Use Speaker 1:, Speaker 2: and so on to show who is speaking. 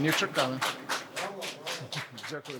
Speaker 1: Не чекали. Дякую.